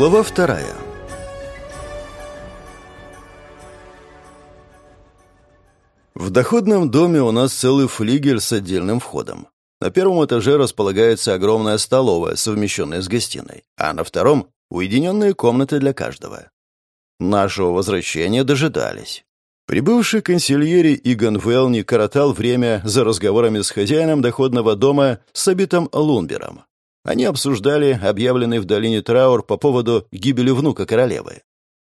Глава вторая. В доходном доме у нас целый флигель с отдельным входом. На первом этаже располагается огромная столовая, совмещенная с гостиной, а на втором — уединенные комнаты для каждого. Нашего возвращения дожидались. Прибывший консильери Игон Велни коротал время за разговорами с хозяином доходного дома Сабитом Лунбером. Они обсуждали объявленный в долине траур по поводу гибели внука королевы.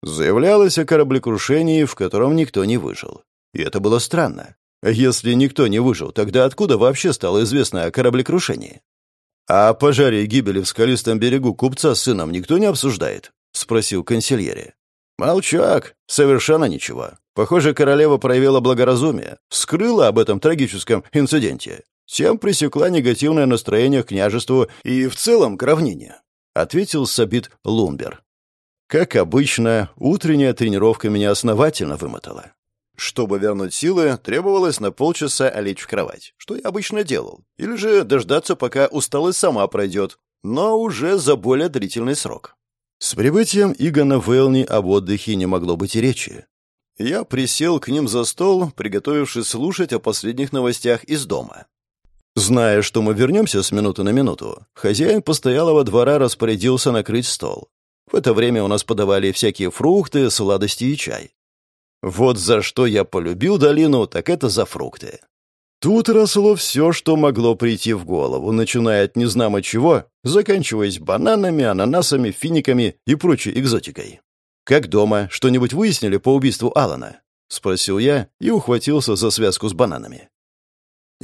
Заявлялось о кораблекрушении, в котором никто не выжил. И это было странно. Если никто не выжил, тогда откуда вообще стало известно о кораблекрушении? А о пожаре и гибели в скалистом берегу купца с сыном никто не обсуждает? Спросил консильери. Молчак, совершенно ничего. Похоже, королева проявила благоразумие, скрыла об этом трагическом инциденте. Тем пресекла негативное настроение к княжеству и в целом к равнине», — ответил Сабит Лумбер. «Как обычно, утренняя тренировка меня основательно вымотала. Чтобы вернуть силы, требовалось на полчаса лечь в кровать, что я обычно делал, или же дождаться, пока усталость сама пройдет, но уже за более длительный срок. С прибытием Игона Вэлни об отдыхе не могло быть и речи. Я присел к ним за стол, приготовившись слушать о последних новостях из дома. Зная, что мы вернемся с минуты на минуту, хозяин постоялого двора распорядился накрыть стол. В это время у нас подавали всякие фрукты, сладости и чай. Вот за что я полюбил долину, так это за фрукты. Тут росло все, что могло прийти в голову, начиная от незнамо чего, заканчиваясь бананами, ананасами, финиками и прочей экзотикой. «Как дома? Что-нибудь выяснили по убийству Алана?» — спросил я и ухватился за связку с бананами.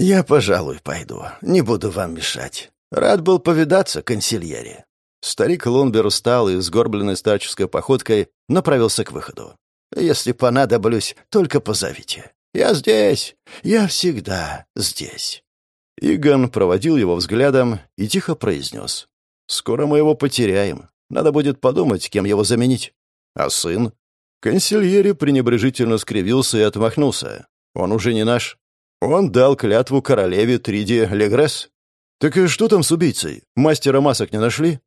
«Я, пожалуй, пойду. Не буду вам мешать. Рад был повидаться, консильери». Старик Лунбер встал и, сгорбленной старческой походкой, направился к выходу. «Если понадоблюсь, только позовите. Я здесь. Я всегда здесь». Игон проводил его взглядом и тихо произнес. «Скоро мы его потеряем. Надо будет подумать, кем его заменить. А сын? Консильери пренебрежительно скривился и отмахнулся. Он уже не наш. Он дал клятву королеве Триди Легресс. Так и что там с убийцей? Мастера масок не нашли?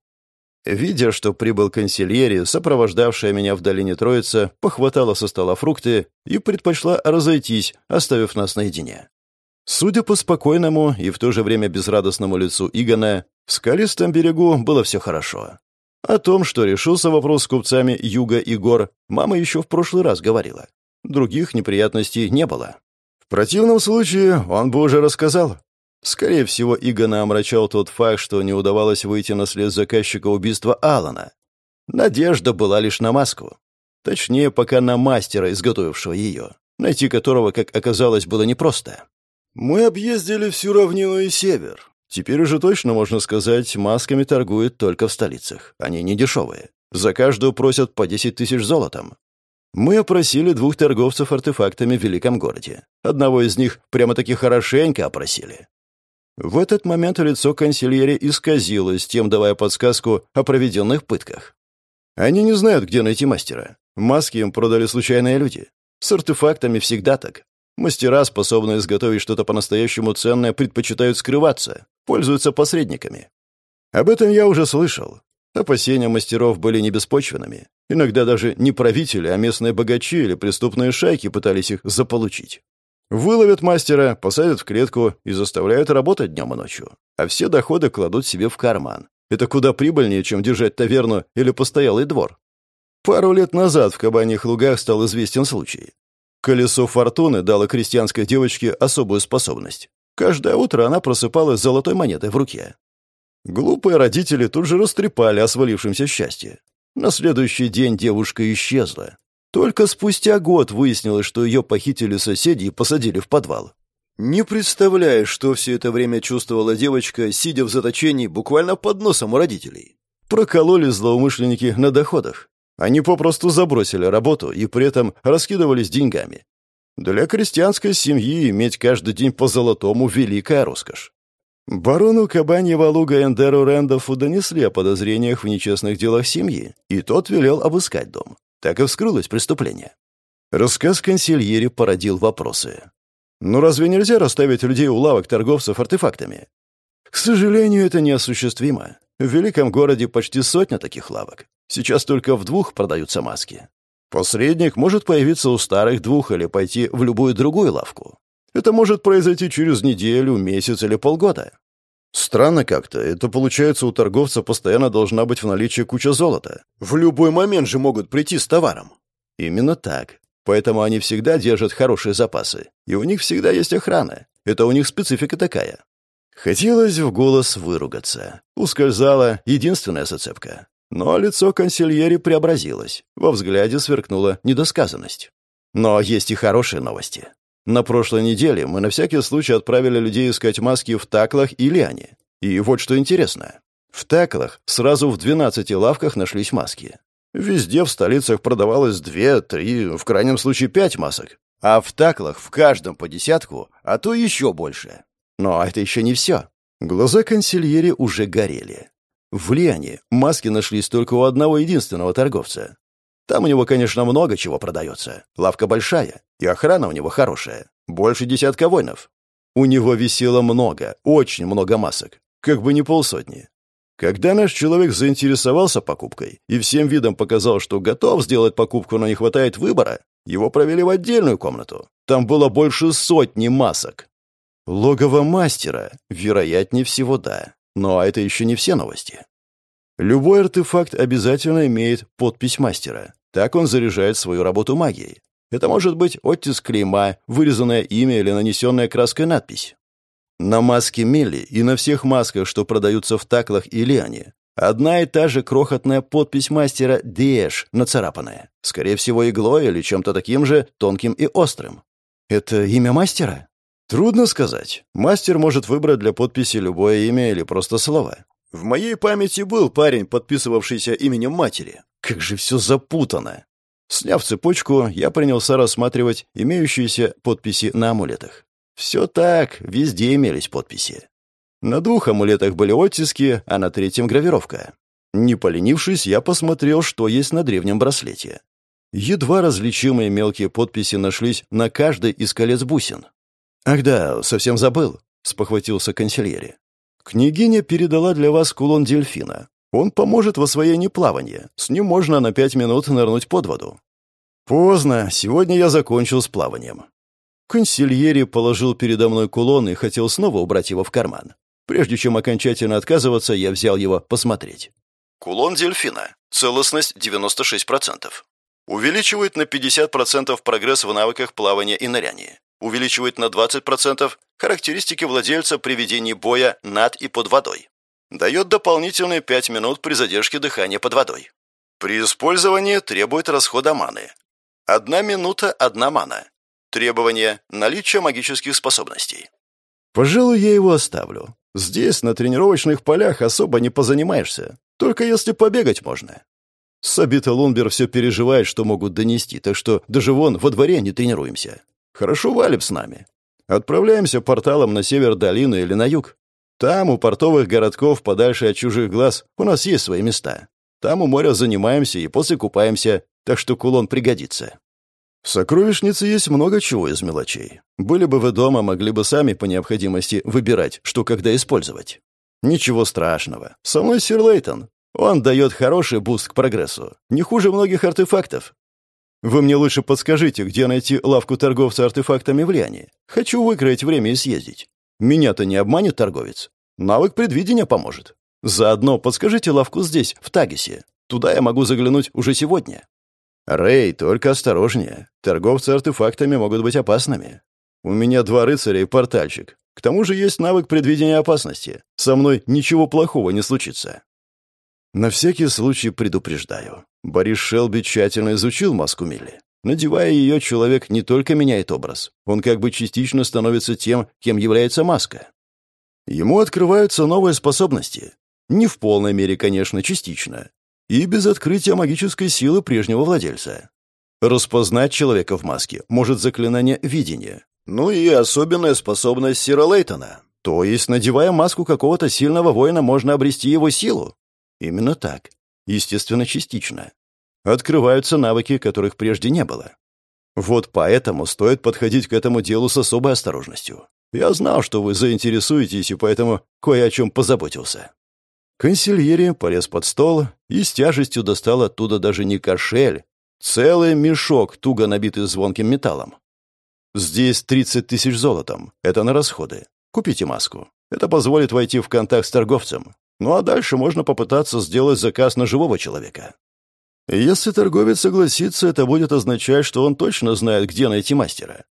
Видя, что прибыл консильери, сопровождавшая меня в долине Троица, похватала со стола фрукты и предпочла разойтись, оставив нас наедине. Судя по спокойному и в то же время безрадостному лицу Игона, в скалистом берегу было все хорошо. О том, что решился вопрос с купцами Юга и Гор, мама еще в прошлый раз говорила. Других неприятностей не было. В противном случае он бы уже рассказал. Скорее всего, Игона омрачал тот факт, что не удавалось выйти на след заказчика убийства Алана. Надежда была лишь на маску. Точнее, пока на мастера, изготовившего ее, найти которого, как оказалось, было непросто. Мы объездили всю равнину и север, Теперь уже точно можно сказать, масками торгуют только в столицах. Они не дешевые. За каждую просят по 10 тысяч золотом. Мы опросили двух торговцев артефактами в Великом городе. Одного из них прямо-таки хорошенько опросили. В этот момент лицо консильери исказилось, тем давая подсказку о проведенных пытках. Они не знают, где найти мастера. Маски им продали случайные люди. С артефактами всегда так. Мастера, способные изготовить что-то по-настоящему ценное, предпочитают скрываться, пользуются посредниками. Об этом я уже слышал. Опасения мастеров были не беспочвенными. Иногда даже не правители, а местные богачи или преступные шайки пытались их заполучить. Выловят мастера, посадят в клетку и заставляют работать днем и ночью. А все доходы кладут себе в карман. Это куда прибыльнее, чем держать таверну или постоялый двор. Пару лет назад в Кабаньих лугах стал известен случай. Колесо фортуны дало крестьянской девочке особую способность. Каждое утро она просыпалась с золотой монетой в руке. Глупые родители тут же растрепали о свалившемся счастье. На следующий день девушка исчезла. Только спустя год выяснилось, что ее похитили соседи и посадили в подвал. Не представляешь, что все это время чувствовала девочка, сидя в заточении буквально под носом у родителей. Прокололи злоумышленники на доходах. Они попросту забросили работу и при этом раскидывались деньгами. Для крестьянской семьи иметь каждый день по золотому – великая роскошь. Барону Кабаньева Луга Эндеру Рэндофу донесли о подозрениях в нечестных делах семьи, и тот велел обыскать дом. Так и вскрылось преступление. Рассказ консильери породил вопросы. «Ну разве нельзя расставить людей у лавок торговцев артефактами?» «К сожалению, это неосуществимо. В великом городе почти сотня таких лавок. Сейчас только в двух продаются маски. Посредник может появиться у старых двух или пойти в любую другую лавку. Это может произойти через неделю, месяц или полгода. Странно как-то. Это получается, у торговца постоянно должна быть в наличии куча золота. В любой момент же могут прийти с товаром. Именно так. Поэтому они всегда держат хорошие запасы. И у них всегда есть охрана. Это у них специфика такая. Хотелось в голос выругаться. Ускользала единственная зацепка. Но лицо консильери преобразилось. Во взгляде сверкнула недосказанность. Но есть и хорошие новости. На прошлой неделе мы на всякий случай отправили людей искать маски в Таклах и Лиане. И вот что интересно. В Таклах сразу в 12 лавках нашлись маски. Везде в столицах продавалось две, три, в крайнем случае пять масок. А в Таклах в каждом по десятку, а то еще больше. Но это еще не все. Глаза консильери уже горели. В Лиане маски нашлись только у одного единственного торговца. Там у него, конечно, много чего продается. Лавка большая, и охрана у него хорошая. Больше десятка воинов. У него висело много, очень много масок. Как бы не полсотни. Когда наш человек заинтересовался покупкой и всем видом показал, что готов сделать покупку, но не хватает выбора, его провели в отдельную комнату. Там было больше сотни масок. Логово мастера, вероятнее всего, да. Но это еще не все новости. Любой артефакт обязательно имеет подпись мастера. Так он заряжает свою работу магией. Это может быть оттиск клейма, вырезанное имя или нанесенная краской надпись. На маске Мелли и на всех масках, что продаются в таклах и лиане, одна и та же крохотная подпись мастера «Деш» нацарапанная. Скорее всего, иглой или чем-то таким же тонким и острым. Это имя мастера? Трудно сказать. Мастер может выбрать для подписи любое имя или просто слово. В моей памяти был парень, подписывавшийся именем матери. Как же все запутано. Сняв цепочку, я принялся рассматривать имеющиеся подписи на амулетах. Все так, везде имелись подписи. На двух амулетах были оттиски, а на третьем — гравировка. Не поленившись, я посмотрел, что есть на древнем браслете. Едва различимые мелкие подписи нашлись на каждой из колец бусин. «Ах да, совсем забыл», — спохватился консильери. «Княгиня передала для вас кулон дельфина. Он поможет в освоении плавания. С ним можно на пять минут нырнуть под воду». «Поздно. Сегодня я закончил с плаванием». Консильери положил передо мной кулон и хотел снова убрать его в карман. Прежде чем окончательно отказываться, я взял его посмотреть. Кулон дельфина. Целостность 96%. Увеличивает на 50% прогресс в навыках плавания и ныряния увеличивает на 20% характеристики владельца при ведении боя над и под водой. Дает дополнительные 5 минут при задержке дыхания под водой. При использовании требует расхода маны. Одна минута – одна мана. Требование – наличие магических способностей. Пожалуй, я его оставлю. Здесь, на тренировочных полях, особо не позанимаешься. Только если побегать можно. Сабита Лунбер все переживает, что могут донести, так что даже вон во дворе не тренируемся. Хорошо валим с нами. Отправляемся порталом на север долины или на юг. Там, у портовых городков, подальше от чужих глаз, у нас есть свои места. Там у моря занимаемся и после купаемся, так что кулон пригодится. В сокровищнице есть много чего из мелочей. Были бы вы дома, могли бы сами по необходимости выбирать, что когда использовать. Ничего страшного. Со мной сир Лейтон. Он дает хороший буст к прогрессу. Не хуже многих артефактов. Вы мне лучше подскажите, где найти лавку торговца артефактами в Лиане. Хочу выкроить время и съездить. Меня-то не обманет торговец. Навык предвидения поможет. Заодно подскажите лавку здесь, в Тагисе. Туда я могу заглянуть уже сегодня. Рэй, только осторожнее. Торговцы артефактами могут быть опасными. У меня два рыцаря и портальщик. К тому же есть навык предвидения опасности. Со мной ничего плохого не случится. На всякий случай предупреждаю. Борис Шелби тщательно изучил маску Милли. Надевая ее, человек не только меняет образ, он как бы частично становится тем, кем является маска. Ему открываются новые способности. Не в полной мере, конечно, частично. И без открытия магической силы прежнего владельца. Распознать человека в маске может заклинание видения. Ну и особенная способность Сира Лейтона. То есть, надевая маску какого-то сильного воина, можно обрести его силу. Именно так. Естественно, частично. Открываются навыки, которых прежде не было. Вот поэтому стоит подходить к этому делу с особой осторожностью. Я знал, что вы заинтересуетесь, и поэтому кое о чем позаботился. Консильери полез под стол и с тяжестью достал оттуда даже не кошель, целый мешок, туго набитый звонким металлом. Здесь 30 тысяч золотом. Это на расходы. Купите маску. Это позволит войти в контакт с торговцем. Ну а дальше можно попытаться сделать заказ на живого человека. Если торговец согласится, это будет означать, что он точно знает, где найти мастера.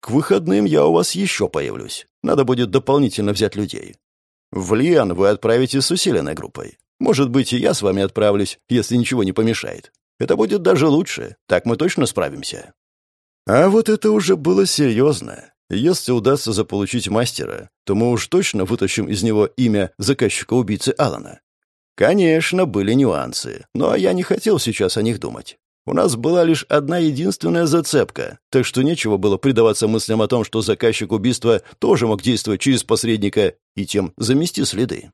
К выходным я у вас еще появлюсь. Надо будет дополнительно взять людей. В Лиан вы отправитесь с усиленной группой. Может быть, и я с вами отправлюсь, если ничего не помешает. Это будет даже лучше. Так мы точно справимся. А вот это уже было серьезно. Если удастся заполучить мастера, то мы уж точно вытащим из него имя заказчика-убийцы Алана. Конечно, были нюансы, но я не хотел сейчас о них думать. У нас была лишь одна единственная зацепка, так что нечего было предаваться мыслям о том, что заказчик убийства тоже мог действовать через посредника и тем замести следы.